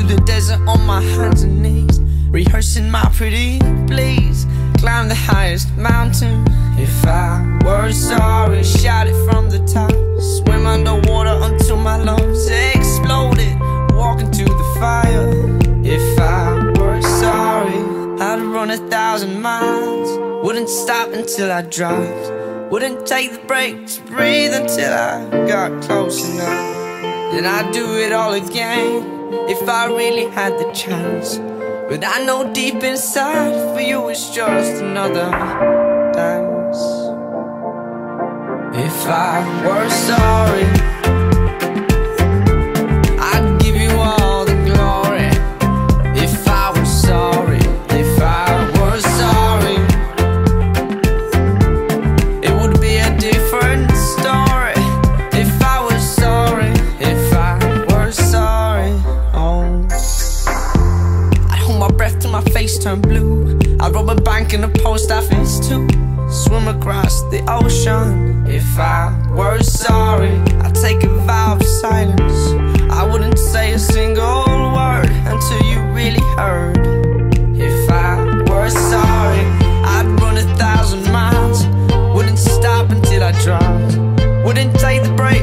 the desert on my hands and knees, rehearsing my pretty please. Climb the highest mountain. If I were sorry, shout it from the top. Swim underwater until my lungs exploded. Walk into the fire. If I were sorry, I'd run a thousand miles. Wouldn't stop until I dropped. Wouldn't take the break to breathe until I got close enough. Then I'd do it all again if I really had the chance. But I know deep inside for you it's just another dance. If I were sorry, turned blue. I'd rob a bank and a post office too. Swim across the ocean. If I were sorry, I'd take a vow of silence. I wouldn't say a single word until you really heard. If I were sorry, I'd run a thousand miles. Wouldn't stop until I dropped. Wouldn't take the break